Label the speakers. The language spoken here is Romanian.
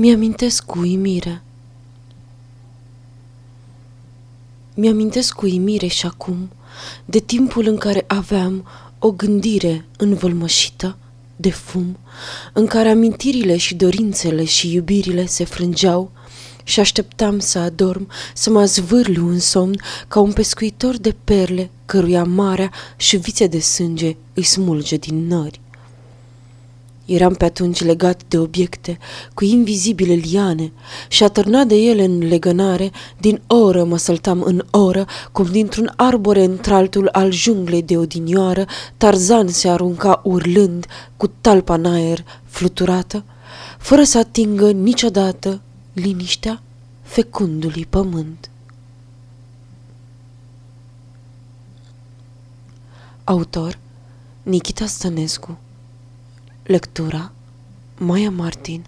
Speaker 1: Mi-amintesc cu uimire. Mi-amintesc cu uimire și acum de timpul în care aveam o gândire învălmășită de fum, în care amintirile și dorințele și iubirile se frângeau și așteptam să adorm, să mă zvârlu în somn ca un pescuitor de perle căruia marea și vițe de sânge îi smulge din nări. Eram pe atunci legat de obiecte cu invizibile liane și atârnat de ele în legănare, din oră mă săltam în oră, cum dintr-un arbore într-altul al junglei de odinioară, Tarzan se arunca urlând, cu talpa în aer fluturată, fără să atingă niciodată liniștea fecundului pământ. Autor Nikita Stănescu Lectura Maia Martin